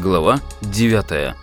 Глава 9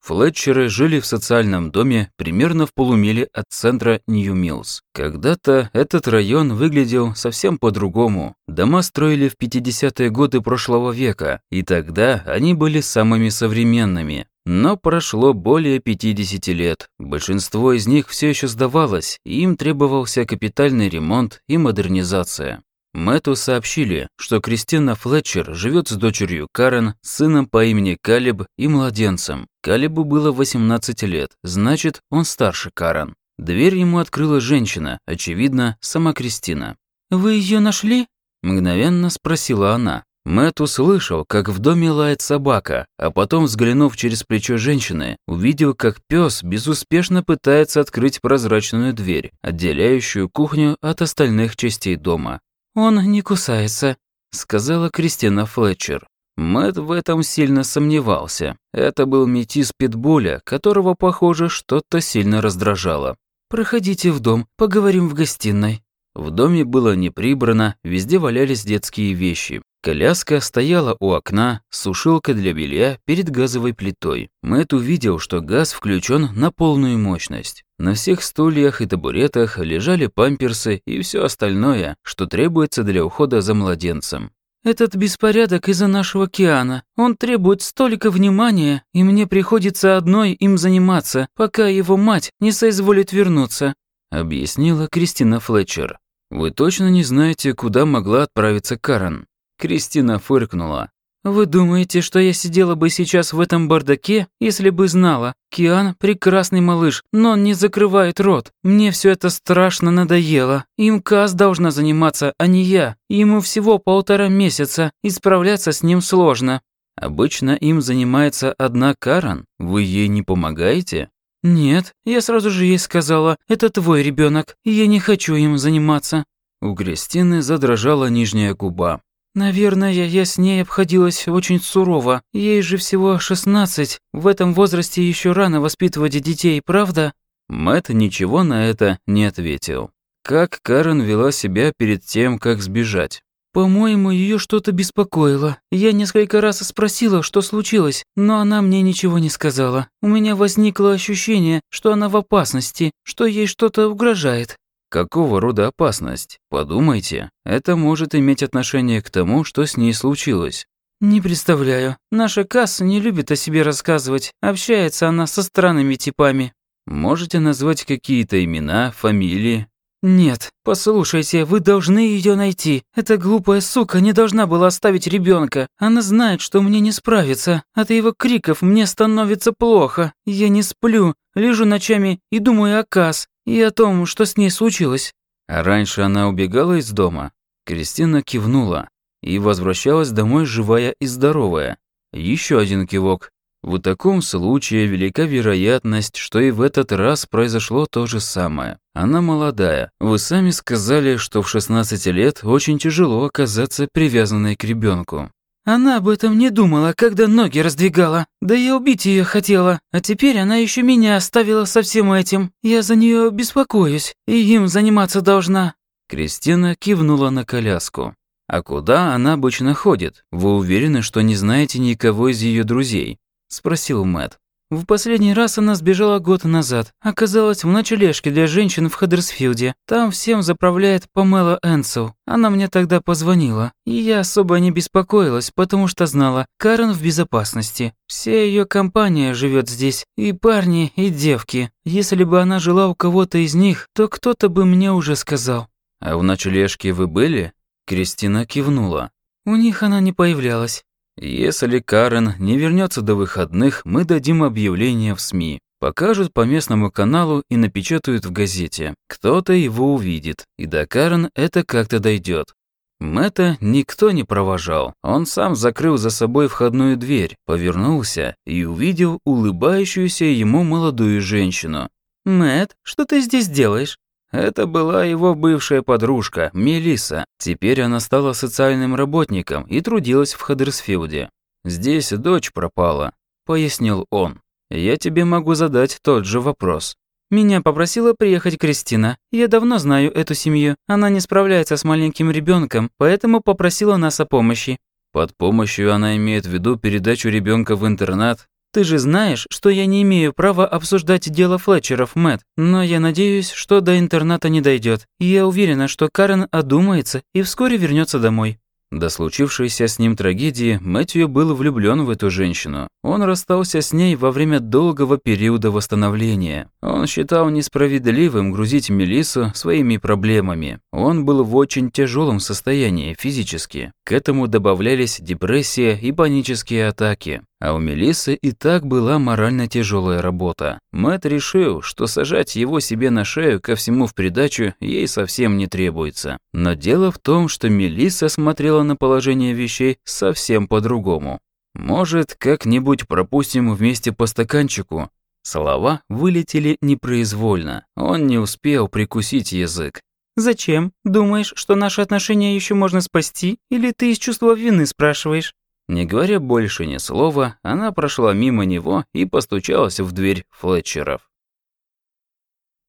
Флетчеры жили в социальном доме примерно в полумиле от центра Нью-Миллс. Когда-то этот район выглядел совсем по-другому. Дома строили в 50-е годы прошлого века, и тогда они были самыми современными. Но прошло более 50 лет. Большинство из них все еще сдавалось, и им требовался капитальный ремонт и модернизация. Мэтту сообщили, что Кристина Флетчер живет с дочерью Карен, сыном по имени Калиб и младенцем. Калибу было 18 лет, значит, он старше Карен. Дверь ему открыла женщина, очевидно, сама Кристина. «Вы ее нашли?» – мгновенно спросила она. Мэтт услышал, как в доме лает собака, а потом, взглянув через плечо женщины, увидел, как пес безуспешно пытается открыть прозрачную дверь, отделяющую кухню от остальных частей дома. «Он не кусается», — сказала Кристина Флетчер. Мэтт в этом сильно сомневался. Это был метис Питбуля, которого, похоже, что-то сильно раздражало. «Проходите в дом, поговорим в гостиной». В доме было не прибрано, везде валялись детские вещи. Коляска стояла у окна, сушилка для белья перед газовой плитой. Мэтт увидел, что газ включен на полную мощность. На всех стульях и табуретах лежали памперсы и все остальное, что требуется для ухода за младенцем. «Этот беспорядок из-за нашего океана. Он требует столько внимания, и мне приходится одной им заниматься, пока его мать не соизволит вернуться», объяснила Кристина Флетчер. «Вы точно не знаете, куда могла отправиться Карен?» Кристина фыркнула. «Вы думаете, что я сидела бы сейчас в этом бардаке, если бы знала? Киан – прекрасный малыш, но он не закрывает рот. Мне все это страшно надоело. Им Каз должна заниматься, а не я. Ему всего полтора месяца, и справляться с ним сложно». «Обычно им занимается одна Карен. Вы ей не помогаете?» «Нет, я сразу же ей сказала, это твой ребенок, я не хочу им заниматься». У Кристины задрожала нижняя губа. Наверное, я с ней обходилась очень сурово. Ей же всего 16. В этом возрасте еще рано воспитывать детей, правда? Мэт ничего на это не ответил. Как Карен вела себя перед тем, как сбежать? По-моему, ее что-то беспокоило. Я несколько раз спросила, что случилось, но она мне ничего не сказала. У меня возникло ощущение, что она в опасности, что ей что-то угрожает. Какого рода опасность? Подумайте, это может иметь отношение к тому, что с ней случилось. «Не представляю. Наша касса не любит о себе рассказывать. Общается она со странными типами». «Можете назвать какие-то имена, фамилии?» «Нет. Послушайте, вы должны ее найти. Эта глупая сука не должна была оставить ребенка. Она знает, что мне не справиться. От его криков мне становится плохо. Я не сплю, лежу ночами и думаю о Касс и о том, что с ней случилось». А раньше она убегала из дома. Кристина кивнула и возвращалась домой живая и здоровая. Еще один кивок. В таком случае велика вероятность, что и в этот раз произошло то же самое. Она молодая. Вы сами сказали, что в 16 лет очень тяжело оказаться привязанной к ребенку. Она об этом не думала, когда ноги раздвигала. Да я убить ее хотела. А теперь она еще меня оставила со всем этим. Я за нее беспокоюсь. И им заниматься должна». Кристина кивнула на коляску. «А куда она обычно ходит? Вы уверены, что не знаете никого из ее друзей?» – спросил Мэт. В последний раз она сбежала год назад. Оказалась в ночлежке для женщин в Хаддерсфилде. Там всем заправляет Памела Энсел. Она мне тогда позвонила. И я особо не беспокоилась, потому что знала, Карен в безопасности. Вся ее компания живет здесь. И парни, и девки. Если бы она жила у кого-то из них, то кто-то бы мне уже сказал. «А в ночлежке вы были?» Кристина кивнула. У них она не появлялась. Если Карен не вернется до выходных, мы дадим объявление в СМИ. Покажут по местному каналу и напечатают в газете. Кто-то его увидит, и до Карен это как-то дойдет. Мэтта никто не провожал. Он сам закрыл за собой входную дверь, повернулся и увидел улыбающуюся ему молодую женщину. Мэт, что ты здесь делаешь?» Это была его бывшая подружка, Мелиса. Теперь она стала социальным работником и трудилась в Хаддерсфилде. «Здесь дочь пропала», — пояснил он. «Я тебе могу задать тот же вопрос». Меня попросила приехать Кристина. Я давно знаю эту семью. Она не справляется с маленьким ребенком, поэтому попросила нас о помощи». «Под помощью она имеет в виду передачу ребенка в интернат?» Ты же знаешь, что я не имею права обсуждать дело Флетчеров, Мэтт, но я надеюсь, что до интерната не дойдет. Я уверена, что Карен одумается и вскоре вернется домой. До случившейся с ним трагедии Мэтью был влюблен в эту женщину. Он расстался с ней во время долгого периода восстановления. Он считал несправедливым грузить Мелиссу своими проблемами. Он был в очень тяжелом состоянии физически. К этому добавлялись депрессия и панические атаки. А у Мелиссы и так была морально тяжелая работа. Мэт решил, что сажать его себе на шею ко всему в придачу ей совсем не требуется. Но дело в том, что Мелисса смотрела на положение вещей совсем по-другому. «Может, как-нибудь пропустим вместе по стаканчику?» Слова вылетели непроизвольно. Он не успел прикусить язык. «Зачем? Думаешь, что наши отношения еще можно спасти? Или ты из чувства вины спрашиваешь?» Не говоря больше ни слова, она прошла мимо него и постучалась в дверь Флетчеров.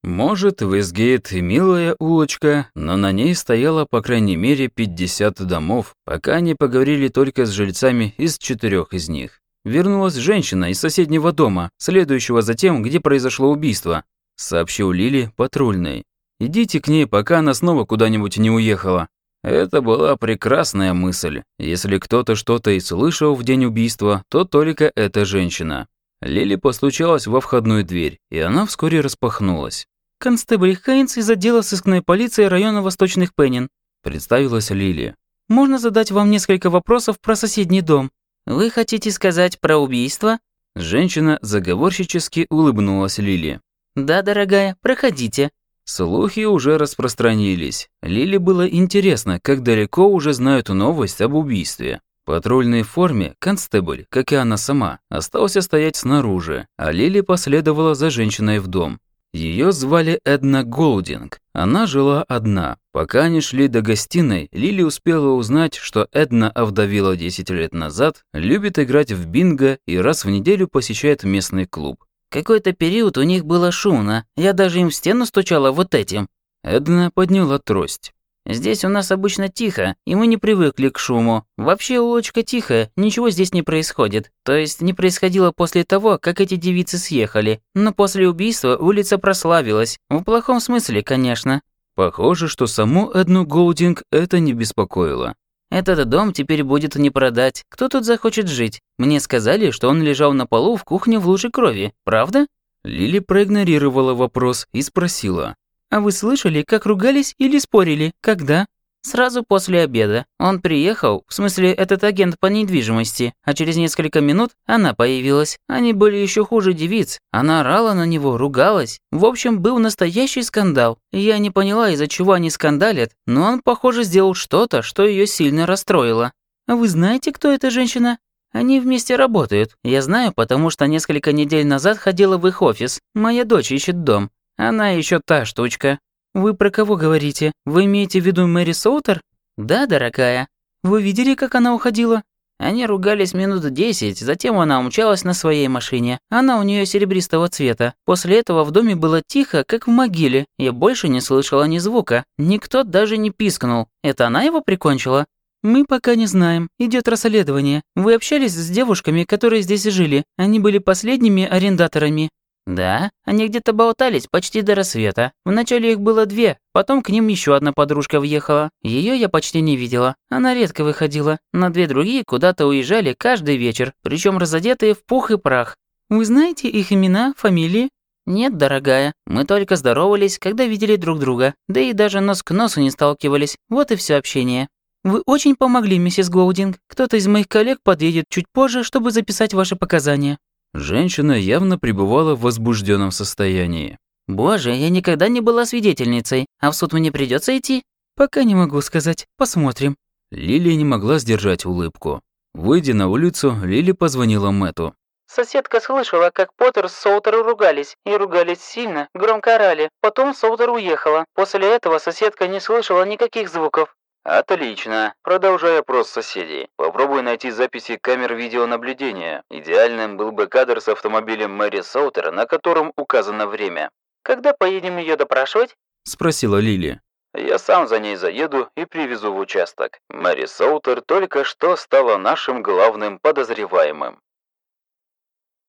Может, Вестгейт и милая улочка, но на ней стояло по крайней мере 50 домов, пока они поговорили только с жильцами из четырех из них. Вернулась женщина из соседнего дома, следующего за тем, где произошло убийство, сообщил Лили патрульной. Идите к ней, пока она снова куда-нибудь не уехала. Это была прекрасная мысль. Если кто-то что-то и слышал в день убийства, то только эта женщина. Лили постучалась во входную дверь, и она вскоре распахнулась. «Констебль Хейнс из отдела сыскной полиции района Восточных Пеннин», представилась Лили. «Можно задать вам несколько вопросов про соседний дом?» «Вы хотите сказать про убийство?» Женщина заговорщически улыбнулась Лили. «Да, дорогая, проходите». Слухи уже распространились. Лили было интересно, как далеко уже знают новость об убийстве. В патрульной форме констебль, как и она сама, остался стоять снаружи, а Лили последовала за женщиной в дом. Ее звали Эдна Голдинг. Она жила одна. Пока они шли до гостиной, Лили успела узнать, что Эдна овдовела 10 лет назад, любит играть в бинго и раз в неделю посещает местный клуб. Какой-то период у них было шумно. Я даже им в стену стучала вот этим». Эдна подняла трость. «Здесь у нас обычно тихо, и мы не привыкли к шуму. Вообще улочка тихая, ничего здесь не происходит. То есть не происходило после того, как эти девицы съехали. Но после убийства улица прославилась. В плохом смысле, конечно». Похоже, что саму Эдну Голдинг это не беспокоило. Этот дом теперь будет не продать. Кто тут захочет жить? Мне сказали, что он лежал на полу в кухне в луже крови. Правда?» Лили проигнорировала вопрос и спросила. «А вы слышали, как ругались или спорили? Когда?» Сразу после обеда. Он приехал, в смысле, этот агент по недвижимости, а через несколько минут она появилась. Они были еще хуже девиц. Она орала на него, ругалась. В общем, был настоящий скандал. Я не поняла, из-за чего они скандалят, но он, похоже, сделал что-то, что ее сильно расстроило. Вы знаете, кто эта женщина? Они вместе работают. Я знаю, потому что несколько недель назад ходила в их офис. Моя дочь ищет дом. Она еще та штучка. «Вы про кого говорите? Вы имеете в виду Мэри Соутер?» «Да, дорогая». «Вы видели, как она уходила?» Они ругались минут десять, затем она умчалась на своей машине. Она у нее серебристого цвета. После этого в доме было тихо, как в могиле. Я больше не слышала ни звука. Никто даже не пискнул. Это она его прикончила? Мы пока не знаем. Идет расследование. Вы общались с девушками, которые здесь жили. Они были последними арендаторами. «Да, они где-то болтались почти до рассвета. Вначале их было две, потом к ним еще одна подружка въехала. Ее я почти не видела, она редко выходила. На две другие куда-то уезжали каждый вечер, причем разодетые в пух и прах. Вы знаете их имена, фамилии?» «Нет, дорогая, мы только здоровались, когда видели друг друга, да и даже нос к носу не сталкивались, вот и все общение». «Вы очень помогли, миссис Гоудинг. Кто-то из моих коллег подъедет чуть позже, чтобы записать ваши показания». Женщина явно пребывала в возбужденном состоянии. «Боже, я никогда не была свидетельницей. А в суд мне придется идти?» «Пока не могу сказать. Посмотрим». Лилия не могла сдержать улыбку. Выйдя на улицу, Лили позвонила Мэту. Соседка слышала, как Поттер с Соутером ругались. И ругались сильно, громко орали. Потом Соутер уехала. После этого соседка не слышала никаких звуков. Отлично. Продолжай опрос соседей. Попробуй найти записи камер видеонаблюдения. Идеальным был бы кадр с автомобилем Мэри Соутер, на котором указано время. Когда поедем ее допрашивать?» – спросила Лили. «Я сам за ней заеду и привезу в участок. Мэри Соутер только что стала нашим главным подозреваемым».